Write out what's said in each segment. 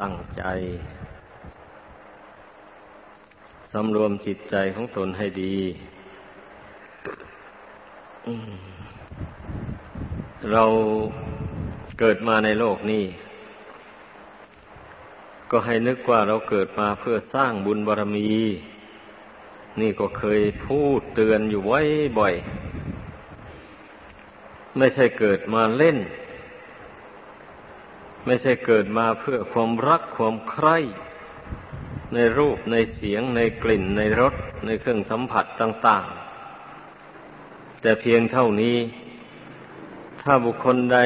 ตั้งใจสำรวมจิตใจของตนให้ดี เราเกิดมาในโลกนี้ ก็ให้นึกว่าเราเกิดมาเพื่อสร้างบุญบารมี นี่ก็เคยพูดเตือนอยู่ไว้บ่อย ไม่ใช่เกิดมาเล่น ไม่ใช่เกิดมาเพื่อความรักความใคร่ในรูปในเสียงในกลิ่นในรสในเครื่องสัมผัสต่าง ๆ แต่เพียงเท่านี้ ถ้าบุคคลใด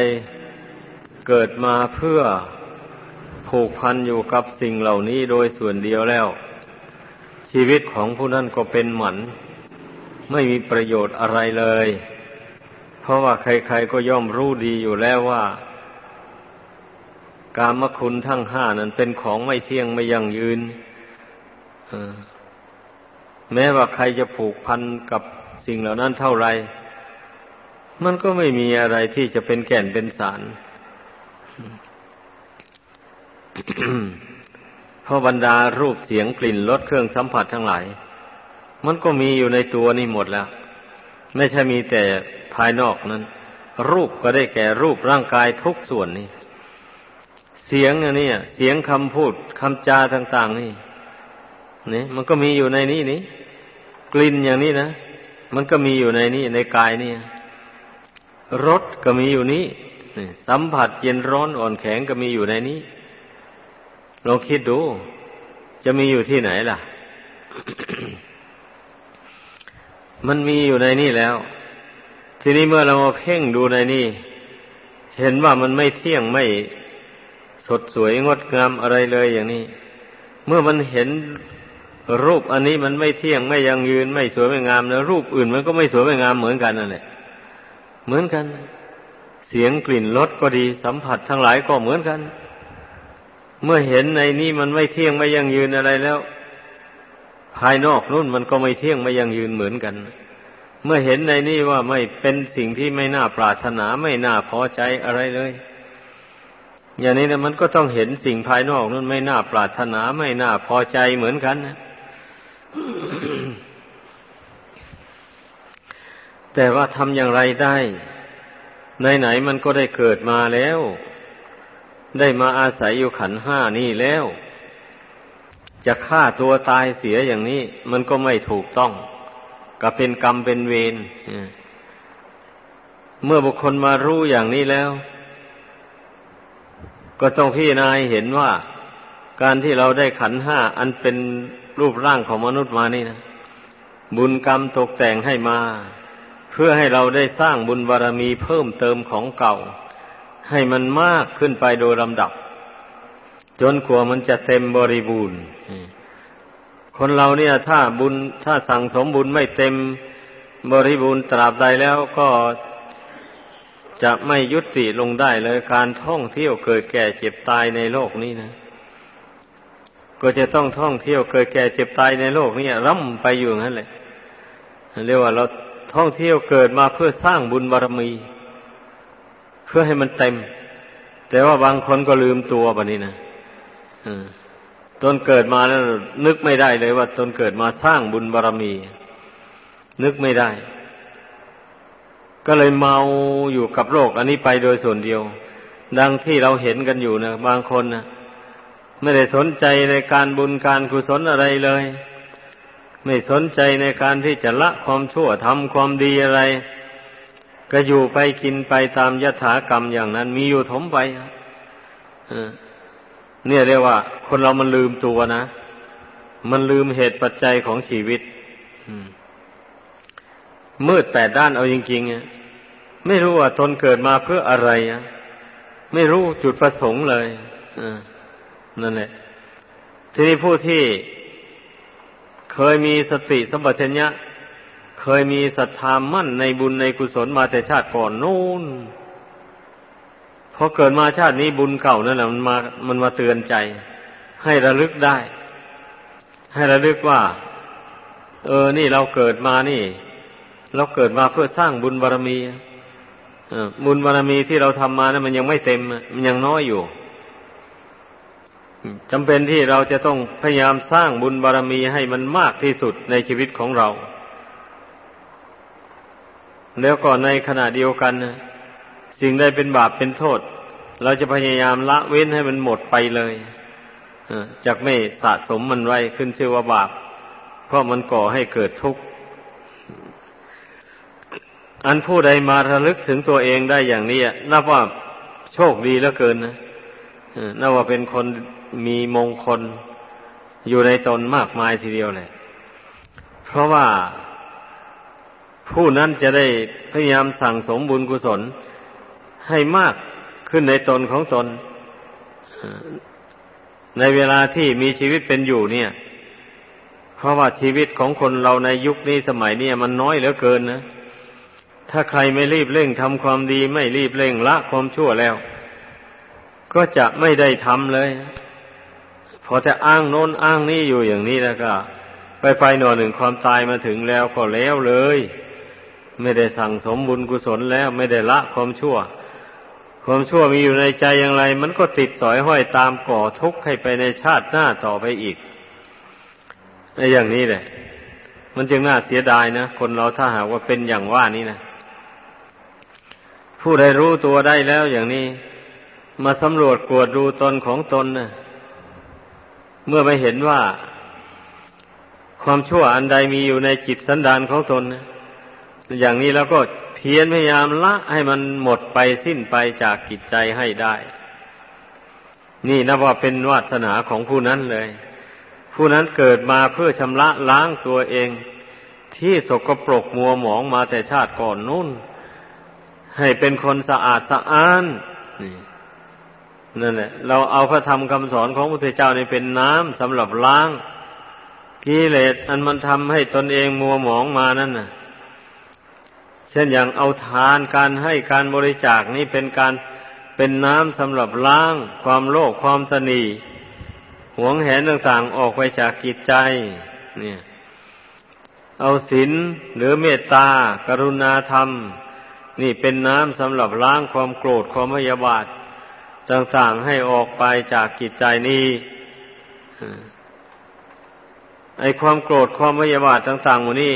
เกิดมาเพื่อผูกพันอยู่กับสิ่งเหล่านี้โดยส่วนเดียวแล้ว ชีวิตของผู้นั้นก็เป็นหมัน ไม่มีประโยชน์อะไรเลย เพราะว่าใครๆก็ย่อมรู้ดีอยู่แล้วว่า กามคุณทั้งห้านั้นเป็นของไม่เที่ยงไม่ยั่งยืนแม้ว่าใครจะผูกพันกับสิ่งเหล่านั้นเท่าไร มันก็ไม่มีอะไรที่จะเป็นแก่นเป็นสารเพราะบรรดารูปเสียงกลิ่นรสเครื่องสัมผัสทั้งหลาย มันก็มีอยู่ในตัวนี่หมดแล้ว ไม่ใช่มีแต่ภายนอกนั้น รูปก็ได้แก่รูปร่างกายทุกส่วนนี่ เสียงอันนี้เสียงคำพูดคำจาต่าง ๆ นี่นี่มันก็มีอยู่ในนี้นี่กลิ่นอย่างนี้นะมันก็มีอยู่ในนี้ในกายนี่รสก็มีอยู่นี้สัมผัสเย็นร้อนอ่อนแข็งก็มีอยู่ในนี้ลองคิดดู จะมีอยู่ที่ไหนล่ะ มันมีอยู่ในนี่แล้ว ทีนี้เมื่อเรามาเพ่งดูในนี่ เห็นว่ามันไม่เที่ยงไม่ สดสวยงดงามอะไรเลยอย่างนี้ เมื่อมันเห็นรูปอันนี้มันไม่เที่ยงไม่ยังยืนไม่สวยไม่งามแล้วรูปอื่นมันก็ไม่สวยไม่งามเหมือนกันนั่นแหละเหมือนกัน เสียงกลิ่นรสก็ดีสัมผัสทั้งหลายก็เหมือนกัน เมื่อเห็นในนี้มันไม่เที่ยงไม่ยังยืนอะไรแล้ว ภายนอกนู่นมันก็ไม่เที่ยงไม่ยังยืนเหมือนกัน เมื่อเห็นในนี้ว่าไม่เป็นสิ่งที่ไม่น่าปรารถนาไม่น่าพอใจอะไรเลย อย่างนี้นะมันก็ต้องเห็นสิ่งภายนอกนั้นไม่น่าปรารถนาไม่น่าพอใจเหมือนกันนะแต่ว่าทำอย่างไรได้ไหนๆมันก็ได้เกิดมาแล้ว ได้มาอาศัยอยู่ขันห้านี่แล้ว จะฆ่าตัวตายเสียอย่างนี้ มันก็ไม่ถูกต้อง ก็เป็นกรรมเป็นเวรเมื่อบุคคลมารู้อย่างนี้แล้ว ก็ต้องพี่นายเห็นว่า การที่เราได้ขันห้าอันเป็นรูปร่างของมนุษย์มานี่นะบุญกรรมตกแต่งให้มา เพื่อให้เราได้สร้างบุญบารรมีเพิ่มเติมของเก่า ให้มันมากขึ้นไปโดยลำดับ จนกว่ามันจะเต็มบริบูรณ์คนเราเนี่ยถ้าบุญถ้าสั่งสมบุญไม่เต็มบริบูรณ์ตราบใดแล้วก็ จะไม่ยุติลงได้เลยการท่องเที่ยวเกิดแก่เจ็บตายในโลกนี้นะ ก็จะต้องท่องเที่ยวเกิดแก่เจ็บตายในโลกนี้ร่ำไปอยู่นั่นแหละเรียกว่าเราท่องเที่ยวเกิดมาเพื่อสร้างบุญบารมี เพื่อให้มันเต็ม แต่ว่าบางคนก็ลืมตัวแบบนี้นะตนเกิดมาแล้วนึกไม่ได้เลยว่าตนเกิดมาสร้างบุญบารมี นึกไม่ได้ ก็เลยเมาอยู่กับโลกอันนี้ไปโดยส่วนเดียว ดังที่เราเห็นกันอยู่นะบางคนนะไม่ได้สนใจในการบุญการกุศลอะไรเลย ไม่สนใจในการที่จะละความชั่วทำความดีอะไร ก็อยู่ไปกินไปตามยถากรรมอย่างนั้น มีอยู่ถมไปเนี่ยเรียกว่า คนเรามันลืมตัวนะ มันลืมเหตุปัจจัยของชีวิต อืม มืดแปดด้านเอาจริงๆไม่รู้ว่าตนเกิดมาเพื่ออะไรไม่รู้จุดประสงค์เลยนั่นแหละ ทีนี้ผู้ที่เคยมีสติสัมปชัญญะ เคยมีศรัทธามั่นในบุญในกุศลมาแต่ชาติก่อนนู่นพอเกิดมาชาตินี้บุญเก่านั่นแหละมันมา มันมาเตือนใจ ให้ระลึกได้ ให้ระลึกว่า เออ นี่เราเกิดมานี่ เราเกิดมาเพื่อสร้างบุญบารรมีบุญบารรมีที่เราทำมานะั้นมันยังไม่เต็ม มันยังน้อยอยู่จำเป็นที่เราจะต้องพยายามสร้างบุญบารรมีให้มันมากที่สุดในชีวิตของเรา แล้วก็ในขณะเดียวกัน สิ่งใดเป็นบาปเป็นโทษ เราจะพยายามละเว้นให้มันหมดไปเลยจากไม่สะสมมันไว้ขึ้นชื่อว่าบาป เพราะมันก่อให้เกิดทุกข์ อันผู้ใดมาระลึกถึงตัวเองได้อย่างนี้นับว่าโชคดีเหลือเกินนะนับว่าเป็นคนมีมงคลอยู่ในตนมากมายทีเดียวเลยเพราะว่าผู้นั้นจะได้พยายามสั่งสมบุญกุศลให้มากขึ้นในตนของตน ในเวลาที่มีชีวิตเป็นอยู่เนี่ย เพราะว่าชีวิตของคนเราในยุคนี้สมัยนี้มันน้อยเหลือเกินนะ ถ้าใครไม่รีบเร่งทำความดีไม่รีบเร่งละความชั่วแล้ว ก็จะไม่ได้ทำเลย พอจะอ้างโน้นอ้างนี่อยู่อย่างนี้แล้วก็ ไปไปหน่อหนึ่งความตายมาถึงแล้วก็แล้วเลย ไม่ได้สั่งสมบุญกุศลแล้ว ไม่ได้ละความชั่ว ความชั่วมีอยู่ในใจอย่างไร มันก็ติดสอยห้อยตามก่อทุกข์ให้ไปในชาติหน้าต่อไปอีกในอย่างนี้แหละ มันจึงน่าเสียดายนะ คนเราถ้าหากว่าเป็นอย่างว่านี้นะ ผู้ใดรู้ตัวได้แล้วอย่างนี้ มาสำรวจกวดดูตนของตนนะเมื่อไม่เห็นว่า ความชั่วอันใดมีอยู่ในจิตสันดานของตนอย่างนี้แล้วก็เพียรพยายามละให้มันหมดไปสิ้นไปจากจิตใจให้ได้ นี่นับว่าเป็นวาสนาของผู้นั้นเลย ผู้นั้นเกิดมาเพื่อชำระล้างตัวเอง ที่สกปรกมัวหมองมาแต่ชาติก่อนนู้น ให้เป็นคนสะอาดสะอ้านนี่นั่นแหละ เราเอาพระธรรมคำสอนของพระพุทธเจ้านี่เป็นน้ำสำหรับล้างกิเลสอันมันทำให้ตนเองมัวหมองมานั่นน่ะ เช่นอย่างเอาทานการให้การบริจาคนี่เป็นการเป็นน้ำสำหรับล้าง ความโลภความตนีหวงแหนต่างๆออกไปจากกิจใจ เนี่ย เอาศีลหรือเมตตากรุณาธรรม นี่เป็นน้ำสำหรับล้างความโกรธความพยาบาทต่างๆให้ออกไปจากกิจใจนี้ไอความโกรธความพยาบาทต่างๆหมดนี้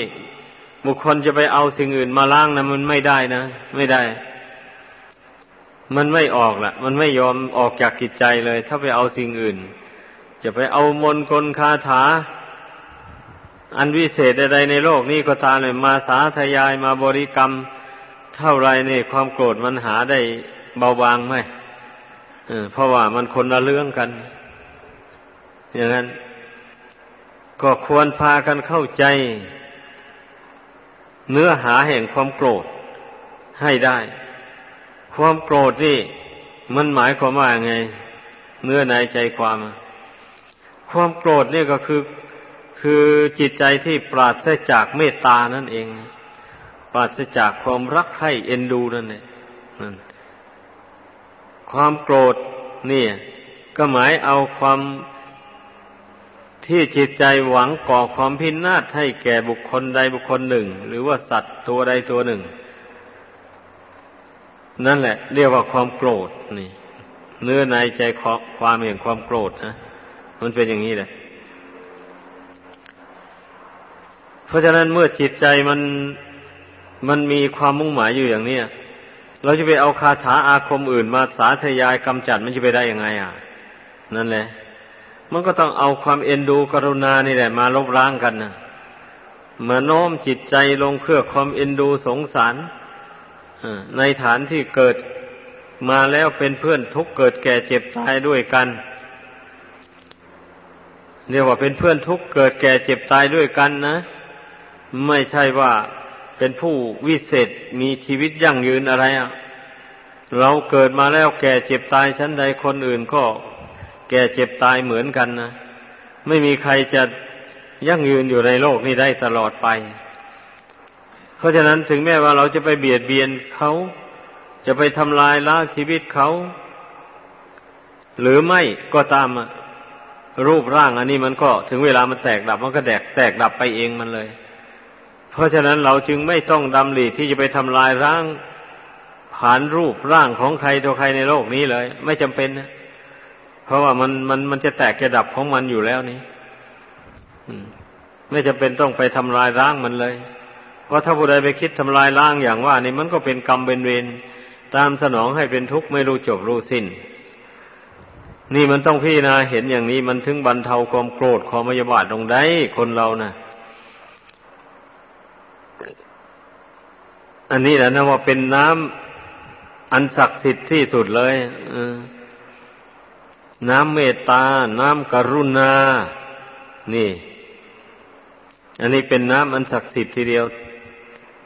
บุคคลจะไปเอาสิ่งอื่นมาล้างนะมันไม่ได้นะ ไม่ได้ มันไม่ออกละมันไม่ยอมออกจากกิจใจเลย ถ้าไปเอาสิ่งอื่น จะไปเอามนกลคาถา อันวิเศษใดๆในโลกนี้ก็ตามเลยมาสาธยายมาบริกรรม เท่าไรเนี่ยความโกรธมันหาได้เบาบางไหมเพราะว่ามันคนละเรื่องกัน อย่างนั้น ก็ควรพากันเข้าใจ เนื้อหาแห่งความโกรธให้ได้ ความโกรธนี่ มันหมายความว่าไง เนื้อในใจความ ความโกรธนี่ก็คือคือจิตใจที่ปราศจากเมตตานั่นเอง ปราศจากความรักใคร่เอ็นดูนั่นเองนั่นความโกรธนี่ก็หมายเอาความที่จิตใจหวังก่อความพินาศให้แก่บุคคลใดบุคคลหนึ่ง หรือว่าสัตว์ตัวใดตัวหนึ่ง นั่นแหละ เรียกว่าความโกรธนี่ เนื้อในใจความเห็นความโกรธนะมันเป็นอย่างนี้แหละเพราะฉะนั้นเมื่อจิตใจมัน มันมีความมุ่งหมายอยู่อย่างนี้เราจะไปเอาคาถาอาคมอื่นมาสาธยายกำจัดมันจะไปได้ยังไงอะ นั่นแหละ มันก็ต้องเอาความเอ็นดูกรุณานี่แหละ มาลบล้างกันนะมาโน้มจิตใจลงเพื่อความเอ็นดูสงสารในฐานที่เกิดมาแล้วเป็นเพื่อนทุกเกิดแก่เจ็บตายด้วยกันเรียกว่าเป็นเพื่อนทุกเกิดแก่เจ็บตายด้วยกันนะ ไม่ใช่ว่า เป็นผู้วิเศษมีชีวิตยั่งยืนอะไรอะ เราเกิดมาแล้วแก่เจ็บตายชั้นใดคนอื่นก็ แก่เจ็บตายเหมือนกันนะไม่มีใครจะยั่งยืนอยู่ในโลกนี้ได้ตลอดไป เพราะฉะนั้นถึงแม้ว่าเราจะไปเบียดเบียนเขาจะไปทำลายล้างชีวิตเขา หรือไม่ก็ตามรูปร่างอันนี้มันก็ถึงเวลามันแตกดับมันก็แตกแตกดับไปเองมันเลย เพราะฉะนั้นเราจึงไม่ต้องดำริที่จะไปทำลายร่างผานรูปร่างของใครตัวใครในโลกนี้เลย ไม่จำเป็นนะเพราะว่ามันมันมันจะแตกจะดับของมันอยู่แล้วนี่ไม่จำเป็นต้องไปทำลายร่างมันเลย เพราะถ้าผู้ใดไปคิดทำลายร่างอย่างว่า นี่มันก็เป็นกรรมเป็นเวรตามสนองให้เป็นทุกข์ไม่รู้จบรู้สิ้น นี่มันต้องพี่นาเห็นอย่างนี้มันถึงบรรเทาความโกรธความมยาบาทลงได้คนเรานะ่ะ อันนี้แหละนะว่าเป็นน้ำอันศักดิ์สิทธิ์ที่สุดเลยน้ำเมตตา น้ำกรุณา นี่ อันนี้เป็นน้ำอันศักดิ์สิทธิ์ทีเดียว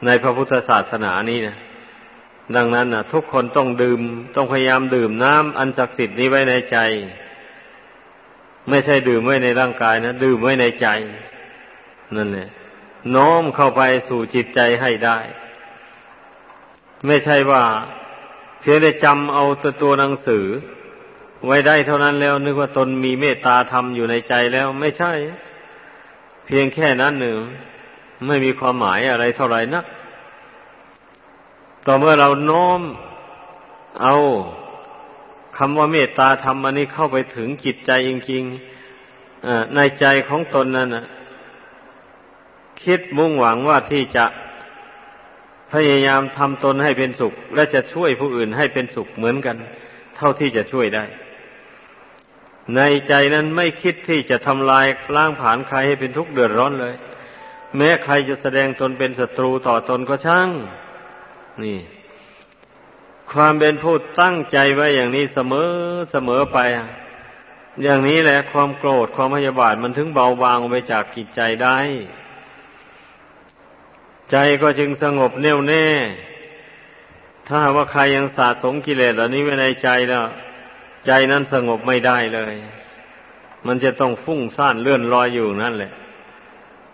ในพระพุทธศาสนานี้นะดังนั้นนะทุกคนต้องดื่ม ต้องพยายามดื่มน้ำอันศักดิ์สิทธิ์นี้ไว้ในใจ ไม่ใช่ดื่มไว้ในร่างกายนะดื่มไว้ในใจ นั่นแหละโน้มเข้าไปสู่จิตใจให้ได้ ไม่ใช่ว่าเพียงได้จำเอาตัวตัวหนังสือ ไว้ได้เท่านั้นแล้วนึกว่าตนมีเมตตาธรรมอยู่ในใจแล้วไม่ใช่ เพียงแค่นั้นหนึ่งไม่มีความหมายอะไรเท่าไหร่นัก ต่อเมื่อเราน้อมเอาคำว่าเมตตาธรรมอันนี้เข้าไปถึงจิตใจจริงๆในใจของตนนั้นคิดมุ่งหวังว่าที่จะ พยายามทำตนให้เป็นสุข และจะช่วยผู้อื่นให้เป็นสุขเหมือนกัน เท่าที่จะช่วยได้ ในใจนั้นไม่คิดที่จะทำลายล้างผานใครให้เป็นทุกข์เดือดร้อนเลย แม้ใครจะแสดงตนเป็นศัตรูต่อตนก็ช่าง นี่ ความเป็นผู้ตั้งใจไว้อย่างนี้เสมอเสมอไป อย่างนี้แหละความโกรธความพยาบาทมันถึงเบาบางไปจากกิจใจได้ ใจก็จึงสงบแน่วแน่ ถ้าว่าใครยังสะสมกิเลสเหล่านี้ไว้ในใจแล้ว ใจนั้นสงบไม่ได้เลย มันจะต้องฟุ้งซ่านเลื่อนลอยอยู่นั่นแหละ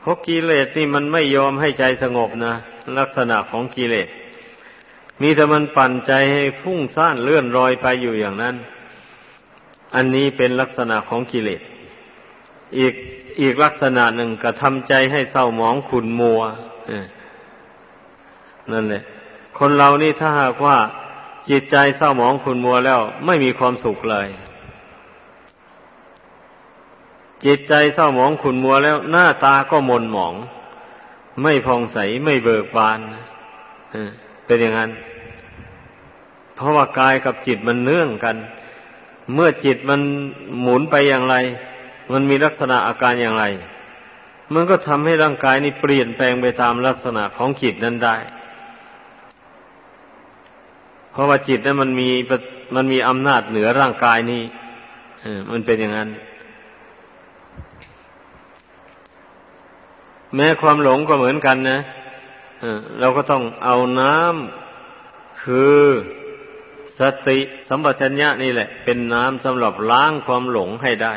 เพราะกิเลสนี่มันไม่ยอมให้ใจสงบนะลักษณะของกิเลสมีแต่มันปั่นใจให้ฟุ้งซ่านเลื่อนลอยไปอยู่อย่างนั้น อันนี้เป็นลักษณะของกิเลส อีกอีกลักษณะหนึ่งกระทำใจให้เศร้าหมองขุนมัว นั่นแหละคนเรานี่ถ้าหากว่าจิตใจเศร้าหมองขุนมัวแล้ว ไม่มีความสุขเลย จิตใจเศร้าหมองขุนมัวแล้ว หน้าตาก็มนหมอง ไม่พองใสไม่เบิกบานเป็นอย่างนั้น เพราะว่ากายกับจิตมันเนื่องกัน เมื่อจิตมันหมุนไปอย่างไร มันมีลักษณะอาการอย่างไร มันก็ทำให้ร่างกายนี้เปลี่ยนแปลงไปตามลักษณะของจิตนั้นได้ เพราะว่าจิตนั้นมันมีมันมีอำนาจเหนือร่างกายนี้มันเป็นอย่างนั้น แม้ความหลงก็เหมือนกันนะเราก็ต้องเอาน้ำคือสติสัมปชัญญะนี่แหละ เป็นน้ำสำหรับล้างความหลงให้ได้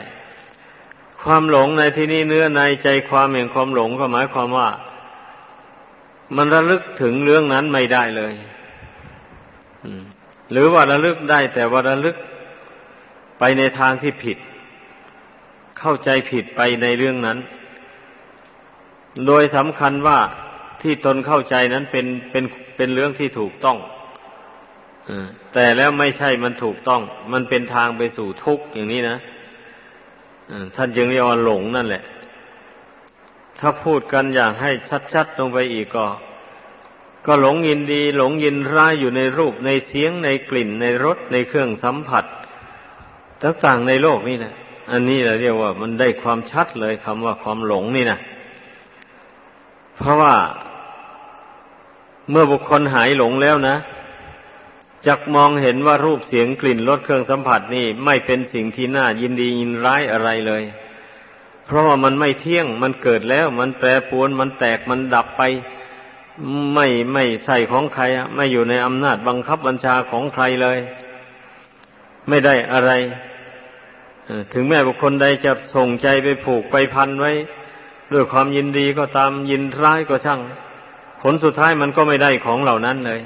ความหลงในที่นี้เนื้อในใจความแห่งความหลงก็หมายความว่า มันระลึกถึงเรื่องนั้นไม่ได้เลย หรือว่าระลึกได้แต่ว่าระลึกไปในทางที่ผิด เข้าใจผิดไปในเรื่องนั้น โดยสำคัญว่าที่ตนเข้าใจนั้นเป็นเป็นเป็นเรื่องที่ถูกต้องแต่แล้วไม่ใช่มันถูกต้อง มันเป็นทางไปสู่ทุกข์อย่างนี้นะท่านจึงเรียกว่าหลงนั่นแหละ ถ้าพูดกันอย่างให้ชัดๆลงไปอีกก็ ก็หลงยินดีหลงยินร้ายอยู่ในรูปในเสียงในกลิ่นในรสในเครื่องสัมผัสต่างๆในโลกนี่นะอันนี้เราเรียกว่ามันได้ความชัดเลยคำว่าความหลงนี่นะเพราะว่าเมื่อบุคคลหายหลงแล้วนะจักมองเห็นว่ารูปเสียงกลิ่นรสเครื่องสัมผัสนี่ไม่เป็นสิ่งที่น่ายินดียินร้ายอะไรเลย เพราะว่ามันไม่เที่ยงมันเกิดแล้ว มันแปรปรวนมันแตกมันดับไป ไม่ไม่ใช่ของใครไม่อยู่ในอำนาจบังคับบัญชาของใครเลย ไม่ได้อะไรถึงแม้บุคคลใดจะส่งใจไปผูกไปพันไว้ ด้วยความยินดีก็ตามยินร้ายก็ช่าง ผลสุดท้ายมันก็ไม่ได้ของเหล่านั้นเลย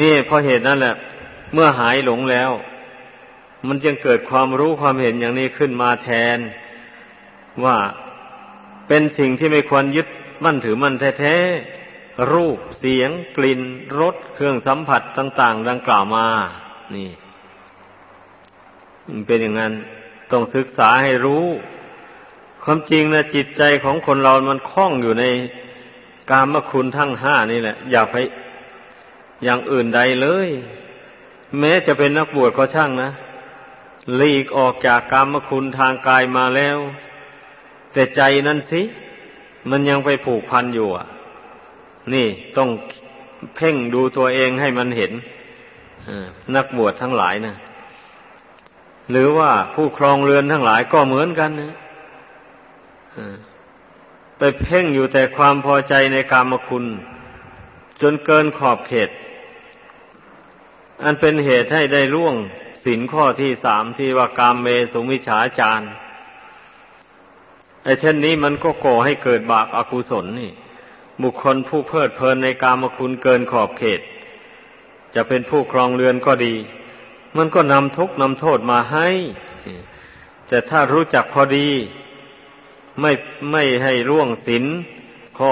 นี่เพราะเหตุนั้นแหละ เมื่อหายหลงแล้ว มันจึงเกิดความรู้ความเห็นอย่างนี้ขึ้นมาแทน ว่าเป็นสิ่งที่ไม่ควรยึด มั่นถือมั่นแท้ๆ รูปเสียง กลิ่นรสเครื่องสัมผัสต่าง ๆ ดังกล่าวมา นี่เป็นอย่างนั้นต้องศึกษาให้รู้ ความจริงนะจิตใจของคนเรามันคล้องอยู่ในกามคุณทั้งห้านี่แหละ อย่าไปอย่างอื่นใดเลย แม้จะเป็นนักบวชก็ช่างนะหลีกออกจากกามคุณทางกายมาแล้ว แต่ใจนั่นสิ มันยังไปผูกพันอยู่อะ นี่ต้องเพ่งดูตัวเองให้มันเห็นนักบวชทั้งหลายนะหรือว่าผู้ครองเรือนทั้งหลายก็เหมือนกันนะไปเพ่งอยู่แต่ความพอใจในกามคุณ จนเกินขอบเขต อันเป็นเหตุให้ได้ล่วงสินข้อที่สามที่ว่ากามเมสุมิฉาจาร ไอ้เช่นนี้มันก็ก่อให้เกิดบาปอากุศลนี่ บุคคลผู้เพลิดเพลินในกามคุณเกินขอบเขต จะเป็นผู้ครองเรือนก็ดี มันก็นำทุกนำโทษมาให้ แต่ถ้ารู้จักพอดี ไม่ไม่ให้ร่วงสินข้อ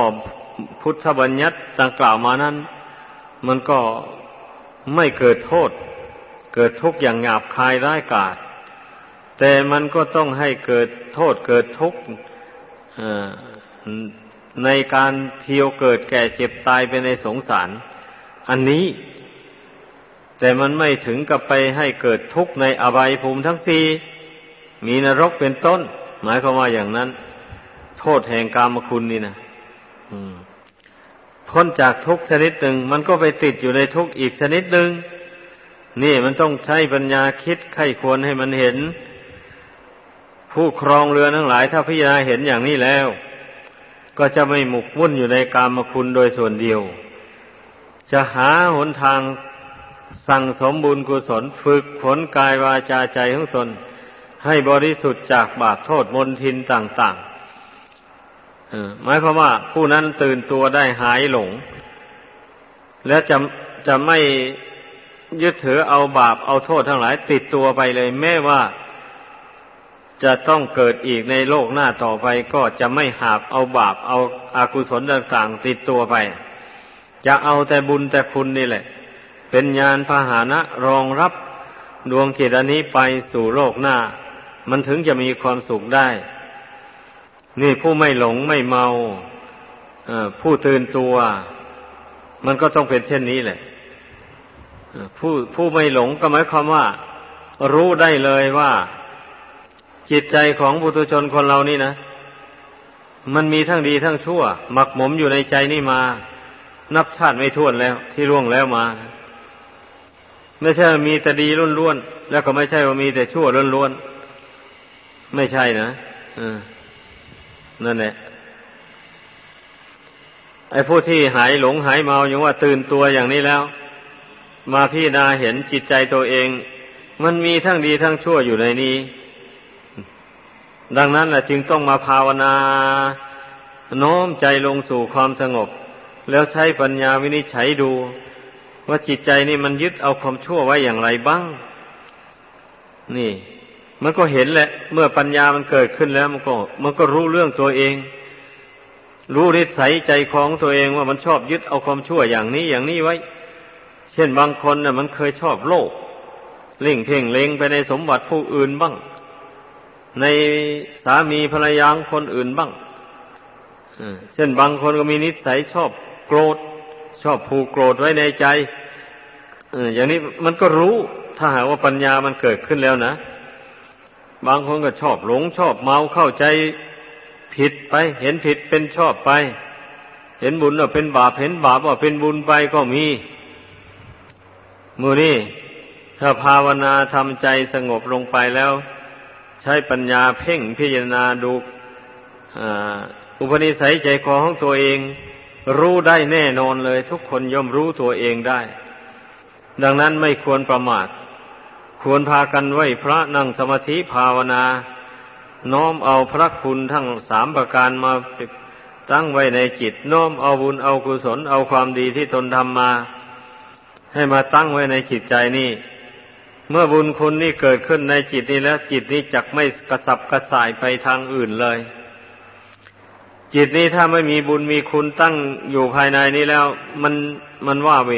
พุทธบัญญัติดังกล่าวมานั้น มันก็ไม่เกิดโทษ เกิดทุกข์อย่างหยาบคายร้ายกาจแต่มันก็ต้องให้เกิด โทษเกิดทุกข์ในการเที่ยวเกิดแก่เจ็บตายไปในสงสาร อันนี้ แต่มันไม่ถึงกับไปให้เกิดทุกข์ในอบายภูมิทั้งสี่มีนรกเป็นต้น หมายความว่าอย่างนั้น โทษแห่งกามคุณนี่นะพ้นจากทุกชนิดหนึ่ง มันก็ไปติดอยู่ในทุกอีกชนิดหนึ่งนี่มันต้องใช้ปัญญาคิดไข้ควรให้มันเห็น ผู้ครองเรือทั้งหลายถ้าพิจารณาเห็นอย่างนี้แล้ว ก็จะไม่หมกมุ่นอยู่ในกามคุณโดยส่วนเดียว จะหาหนทางสั่งสมบุญกุศลฝึกผลกายวาจาใจของตน ให้บริสุทธิ์จากบาปโทษมนทินต่างๆหมายความว่าผู้นั้นตื่นตัวได้หายหลง และจะจะไม่ยึดถือเอาบาปเอาโทษทั้งหลายติดตัวไปเลย แม้ว่า จะต้องเกิดอีกในโลกหน้าต่อไปก็จะไม่หาบเอาบาปเอาอากุศลต่างๆติดตัวไป จะเอาแต่บุญแต่คุณนี่แหละ เป็นญาณพาหานะรองรับดวงจิตอันนี้ไปสู่โลกหน้า มันถึงจะมีความสุขได้ นี่ผู้ไม่หลงไม่เมาผู้ตื่นตัว มันก็ต้องเป็นเช่นนี้แหละผู้ผู้ไม่หลงก็หมายความว่า รู้ได้เลยว่า จิตใจของบุตุชนคนเรานี่นะ มันมีทั้งดีทั้งชั่ว หมักหมมอยู่ในใจนี่มา นับชาติไม่ท้วนแล้วที่ร่วงแล้วมา ไม่ใช่มีแต่ดีล้วนๆแล้วก็ไม่ใช่ว่ามีแต่ชั่วล้วนๆไม่ใช่นะนั่นแหละไอ้ผู้ที่หายหลงหายเมาอย่างว่าตื่นตัวอย่างนี้แล้ว มาพี่นาเห็นจิตใจตัวเอง มันมีทั้งดีทั้งชั่วอยู่ในนี้ ดังนั้นแหละจึงต้องมาภาวนาโน้มใจลงสู่ความสงบ แล้วใช้ปัญญาวินิจฉัยดู ว่าจิตใจนี่มันยึดเอาความชั่วไว้อย่างไรบ้าง นี่ มันก็เห็นแหละ เมื่อปัญญามันเกิดขึ้นแล้ว มันก็ มันก็รู้เรื่องตัวเอง รู้นิสัยใจของตัวเองว่ามันชอบยึดเอาความชั่วอย่างนี้อย่างนี้ไว้ เช่นบางคนน่ะ มันเคยชอบโลกเล่งเพ่งเล็งไปในสมบัติผู้อื่นบ้าง ในสามีภรรยาคนอื่นบ้างเช่นบางคนก็มีนิสัยชอบโกรธ ชอบผูกโกรธไว้ในใจอย่างนี้มันก็รู้ถ้าหากว่าปัญญามันเกิดขึ้นแล้วนะบางคนก็ชอบหลงชอบเมาเข้าใจผิดไป เห็นผิดเป็นชอบไป เห็นบุญว่าเป็นบาปเห็นบาปว่าเป็นบุญไปก็มีมูนี่ถ้าภาวนาทำใจสงบลงไปแล้ว ใช้ปัญญาเพ่งพิจารณาดูอุปนิสัยใจคอของตัวเอง รู้ได้แน่นอนเลย ทุกคนย่อมรู้ตัวเองได้ ดังนั้นไม่ควรประมาท ควรพากันไหวพระนั่งสมาธิภาวนา น้อมเอาพระคุณทั้งสามประการมาตั้งไว้ในจิต น้อมเอาบุญเอากุศลเอาความดีที่ตนทำมา ให้มาตั้งไว้ในจิตใจนี่ เมื่อบุญคุณนี่เกิดขึ้นในจิตนี้แล้ว จิตนี้จักไม่กระสับกระส่ายไปทางอื่นเลย จิตนี้ถ้าไม่มีบุญมีคุณตั้งอยู่ภายในนี้แล้ว มันมันว่าเว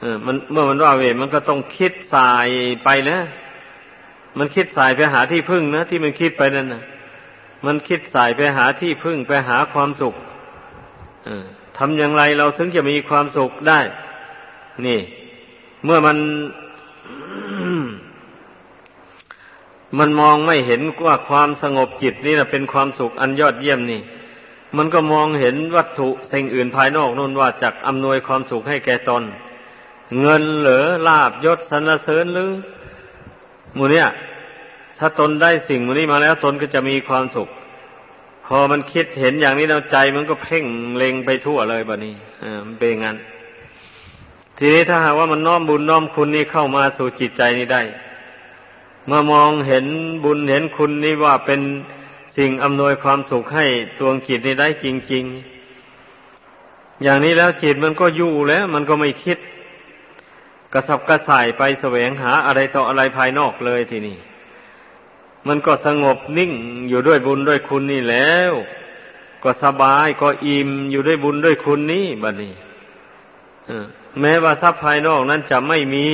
เออ มันเมื่อมันว่าเวมันก็ต้องคิดสายไปนะมันคิดสายไปหาที่พึ่งนะที่มันคิดไปนั่นนะมันคิดสายไปหาที่พึ่งไปหาความสุขทำอย่างไรเราถึงจะมีความสุขได้ นี่ เมื่อมัน มันมองไม่เห็นว่าความสงบจิตนี่นะเป็นความสุขอันยอดเยี่ยมนี่ มันก็มองเห็นวัตถุสิ่งอื่นภายนอกนู่นว่าจักอำนวยความสุขให้แก่ตน เงินเหลือลาบยศสรรเสริญหรือมูเนี่ย ถ้าตนได้สิ่งมูนี้มาแล้วตนก็จะมีความสุข พอมันคิดเห็นอย่างนี้แล้วใจมันก็เพ่งเล็งไปทั่วเลยแบะนี้อ่ามันเป็นงั้น ทีนี้ถ้าหากว่ามันน้อมบุญน้อมคุณนี่เข้ามาสู่จิตใจนี้ได้ เมื่อมองเห็นบุญเห็นคุณนี่ว่าเป็นสิ่งอำนวยความสุขให้ดวงจิตนี้ได้จริง ๆ อย่างนี้แล้วจิตมันก็อยู่แล้ว มันก็ไม่คิด กระสับกระส่ายไปแสวงหาอะไรต่ออะไรภายนอกเลยทีนี้มันก็สงบนิ่งอยู่ด้วยบุญด้วยคุณนี่แล้ว ก็สบายก็อิ่มอยู่ด้วยบุญด้วยคุณนี่บัดนี้ แม้ว่าทรัพย์ภายนอกนั้นจะไม่มี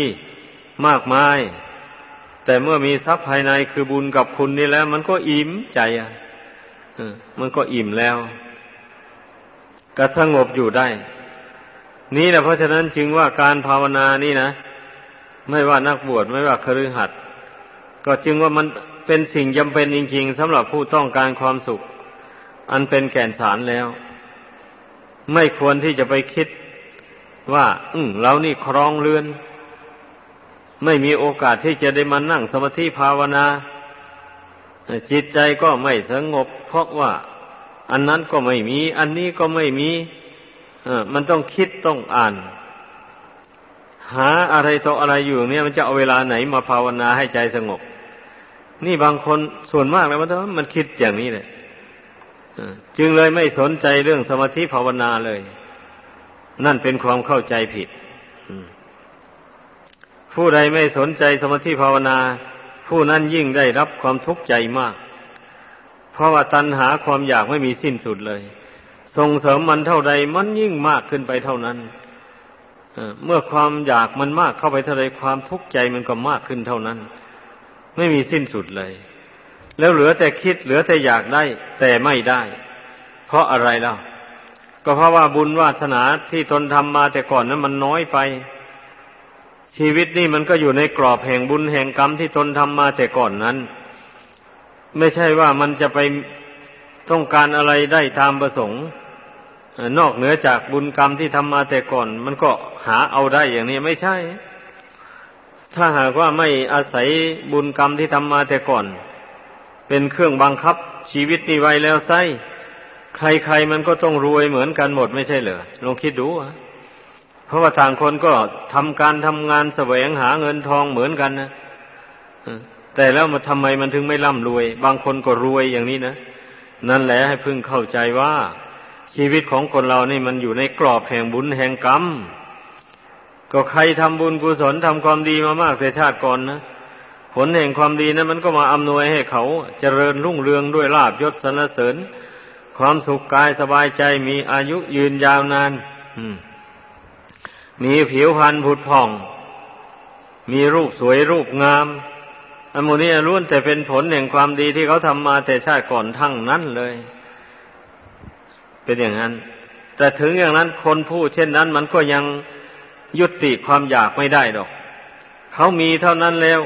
มากมาย แต่เมื่อมีทรัพย์ภายในคือบุญกับคุณนี่แล้ว มันก็อิ่มใจอะมันก็อิ่มแล้วก็สงบอยู่ได้ นี่แหละเพราะฉะนั้นจึงว่าการภาวนานี่นะ ไม่ว่านักบวชไม่ว่าคฤหัสถ์ก็จึงว่ามันเป็นสิ่งจำเป็นจริงๆสำหรับผู้ต้องการความสุข อันเป็นแก่นสารแล้ว ไม่ควรที่จะไปคิด ว่า อืเรานี่ครองเรือน ไม่มีโอกาสที่จะได้มานั่งสมาธิภาวนา จิตใจก็ไม่สงบ เพราะว่า อันนั้นก็ไม่มี อันนี้ก็ไม่มีมันต้องคิดต้องอ่าน หาอะไรต่ออะไรอยู่เนี่ย มันจะเอาเวลาไหนมาภาวนาให้ใจสงบ นี่บางคนส่วนมากแล้วมันมันคิดอย่างนี้เลยจึงเลยไม่สนใจเรื่องสมาธิภาวนาเลย นั่นเป็นความเข้าใจผิด ผู้ใดไม่สนใจสมาธิภาวนา ผู้นั้นยิ่งได้รับความทุกข์ใจมาก เพราะว่าตัณหาความอยากไม่มีสิ้นสุดเลย ส่งเสริมมันเท่าใดมันยิ่งมากขึ้นไปเท่านั้นเมื่อความอยากมันมากเข้าไปเท่าใดความทุกข์ใจมันก็มากขึ้นเท่านั้น ไม่มีสิ้นสุดเลย แล้วเหลือแต่คิดเหลือแต่อยากได้ แต่ไม่ได้ เพราะอะไรล่ะ ก็เพราะว่าบุญวาสนาที่ตนทำมาแต่ก่อนนั้นมันน้อยไป ชีวิตนี่มันก็อยู่ในกรอบแห่งบุญแห่งกรรมที่ตนทำมาแต่ก่อนนั้น ไม่ใช่ว่ามันจะไปต้องการอะไรได้ตามประสงค์ นอกเหนือจากบุญกรรมที่ทำมาแต่ก่อน มันก็หาเอาได้อย่างนี้ไม่ใช่ ถ้าหากว่าไม่อาศัยบุญกรรมที่ทำมาแต่ก่อน เป็นเครื่องบังคับชีวิตนี้ไว้แล้วไซ ใครๆมันก็ต้องรวยเหมือนกันหมดไม่ใช่เหรอลองคิดดูเพราะว่าต่างคนก็ทำการทำงานแสวงหาเงินทองเหมือนกันนะแต่แล้วมาทำไมมันถึงไม่ร่ำรวย บางคนก็รวยอย่างนี้นะนั่นแหละให้พึ่งเข้าใจว่า ชีวิตของคนเรานี่มันอยู่ในกรอบแห่งบุญแห่งกรรมก็ใครทำบุญกุศลทำความดีมามากแต่ชาติก่อนนะผลแห่งความดีนะั้นมันก็มาอำนวยให้เขาเจริญรุ่งเรืองด้วยลาบยศสรรเสริญ ความสุขกายสบายใจมีอายุยืนยาวนานมีผิวพรรณผุดผ่อง มีรูปสวยรูปงาม อันโมนี้ล้วนแต่เป็นผลแห่งความดีที่เขาทำมาแต่ชาติก่อนทั้งนั้นเลย เป็นอย่างนั้น แต่ถึงอย่างนั้นคนพูดเช่นนั้น มันก็ยังยุติความอยากไม่ได้ดอก เขามีเท่านั้นแล้ว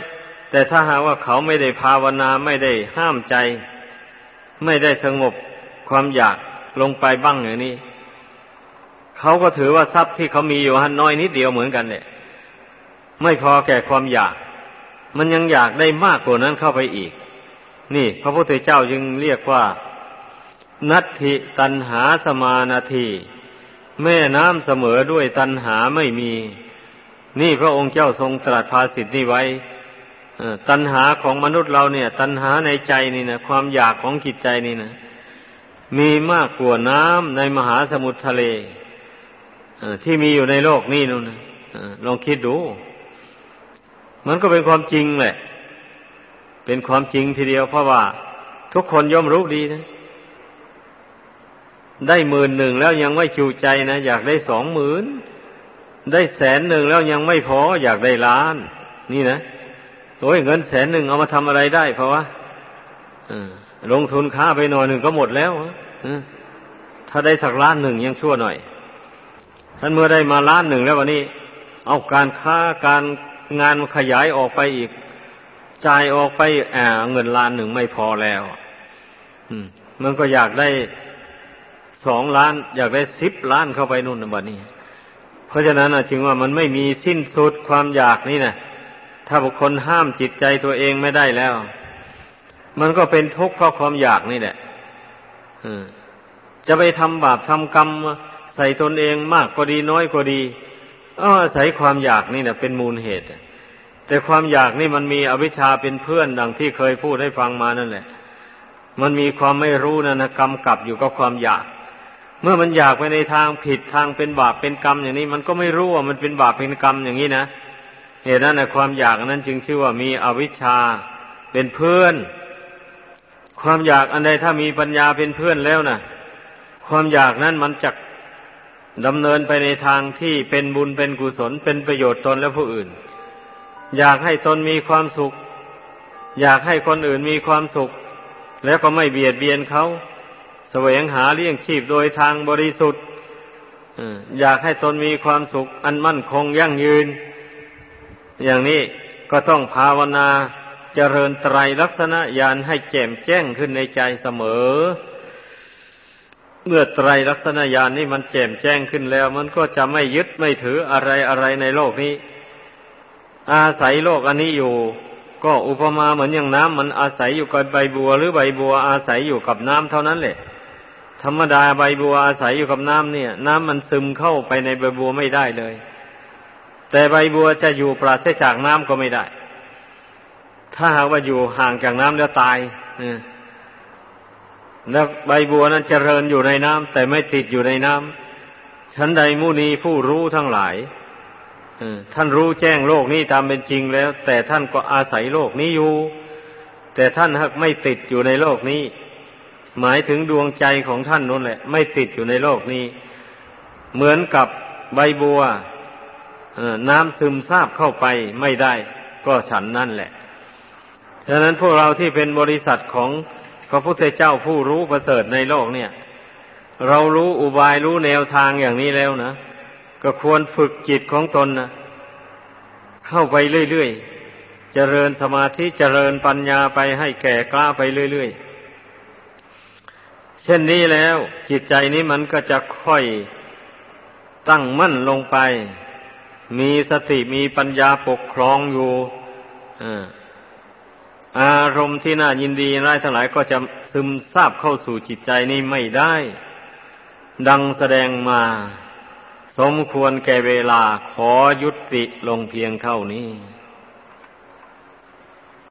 แต่ถ้าหากว่าเขาไม่ได้ภาวนาไม่ได้ห้ามใจ ไม่ได้สงบ ความอยากลงไปบ้างอย่างนี้เขาก็ถือว่าทรัพย์ที่เขามีอยู่หันน้อยนิดเดียวเหมือนกันเนี่ย ไม่พอแก่ความอยาก มันยังอยากได้มากกว่านั้นเข้าไปอีก นี่ พระพุทธเจ้าจึงเรียกว่า นัตถิตันหาสมานาทีแม่น้ำเสมอด้วยตันหาไม่มี นี่พระองค์เจ้าทรงตรัสภาสิทธินี้ไว้ตันหาของมนุษย์เราเนี่ย ตันหาในใจนี่นะความอยากของจิตใจนี่นะ มีมากกว่าน้ำในมหาสมุทรทะเลที่มีอยู่ในโลกนี่นู่นลองคิดดู มันก็เป็นความจริงแหละ เป็นความจริงทีเดียวเพราะว่า ทุกคนย่อมรู้ดีนะ ได้หมื่นหนึ่งแล้วยังไม่จูใจนะอยากได้สองหมื่นได้แสนหนึ่งแล้วยังไม่พออยากได้ล้าน นี่นะโอ้ยเงินแสนหนึ่งเอามาทำอะไรได้เพราะว่า ลงทุนค้าไปหน่อยหนึ่งก็หมดแล้วถ้าได้สักล้านหนึ่งยังชั่วหน่อยท่านเมื่อได้มาล้านหนึ่งแล้ววันนี้ เอาการค้าการงานขยายออกไปอีกจ่ายออกไปแอบเงินล้านหนึ่งไม่พอแล้วมันก็อยากได้สองล้าน อยากได้สิบล้านเข้าไปนู่นนะบัดนี้ เพราะฉะนั้นจึงว่ามันไม่มีสิ้นสุดความอยากนี่นะถ้าบุคคลห้ามจิตใจตัวเองไม่ได้แล้ว มันก็เป็นทุกข์เพราะความอยากนี่แหละจะไปทำบาปทำกรรมใส่ตนเองมากก็ดีน้อยก็ดีอาศัยความอยากนี่นะเป็นมูลเหตุ แต่ความอยากนี่มันมีอวิชชาเป็นเพื่อนดังที่เคยพูดให้ฟังมานั่นแหละ มันมีความไม่รู้นะนะกรรมกับอยู่กับความอยาก เมื่อมันอยากไปในทางผิดทางเป็นบาปเป็นกรรมอย่างนี้ มันก็ไม่รู้ว่ามันเป็นบาปเป็นกรรมอย่างนี้นะเหตุนั้นนะความอยากนั้นจึงชื่อว่ามีอวิชชาเป็นเพื่อน ความอยากอันใดถ้ามีปัญญาเป็นเพื่อนแล้วนะความอยากนั้นมันจะดำเนินไปในทางที่เป็นบุญเป็นกุศลเป็นประโยชน์ตนและผู้อื่น อยากให้ตนมีความสุข อยากให้คนอื่นมีความสุข แล้วก็ไม่เบียดเบียนเขาแสวงหาเลี้ยงชีพโดยทางบริสุทธิ์อยากให้ตนมีความสุข อันมั่นคงยั่งยืน อย่างนี้ก็ต้องภาวนา เจริญไตรลักษณะญาณให้แจ่มแจ้งขึ้นในใจเสมอ เมื่อไตรลักษณญาณนี่มันแจ่มแจ้งขึ้นแล้ว มันก็จะไม่ยึดไม่ถืออะไรอะไรในโลกนี้ อาศัยโลกอันนี้อยู่ ก็อุปมาเหมือนอย่างน้ำมันอาศัยอยู่กับใบบัว หรือใบบัวอาศัยอยู่กับน้ำเท่านั้นแหละธรรมดาใบบัวอาศัยอยู่กับน้ำเนี่ย น้ำมันซึมเข้าไปในใบบัวไม่ได้เลย แต่ใบบัวจะอยู่ปราศจากน้ำก็ไม่ได้ ถ้าหากว่าอยู่ห่างจากน้ำแล้วตายแล้วใบบัวนั้นเจริญอยู่ในน้ำแต่ไม่ติดอยู่ในน้ำฉันใดมุนีผู้รู้ทั้งหลายท่านรู้แจ้งโลกนี้ตามเป็นจริงแล้ว แต่ท่านก็อาศัยโลกนี้อยู่ แต่ท่านหากไม่ติดอยู่ในโลกนี้ หมายถึงดวงใจของท่านนั่นแหละ ไม่ติดอยู่ในโลกนี้ เหมือนกับใบบัวน้ำซึมซาบเข้าไปไม่ได้ ก็ฉันนั่นแหละ ฉะนั้นพวกเราที่เป็นบริษัทของพระพุทธเจ้าผู้รู้ประเสริฐในโลกเนี่ย เรารู้อุบายรู้แนวทางอย่างนี้แล้วนะ ก็ควรฝึกจิตของตนนะเข้าไปเรื่อยๆ เจริญสมาธิเจริญปัญญาไปให้แก่กล้าไปเรื่อยๆ เช่นนี้แล้วจิตใจนี้มันก็จะค่อยตั้งมั่นลงไป มีสติมีปัญญาปกครองอยู่ อารมณ์ที่น่ายินดีร้ายทั้งหลายก็จะซึมซาบเข้าสู่จิตใจนี้ไม่ได้ ดังแสดงมา สมควรแก่เวลาขอยุติลงเพียงเท่านี้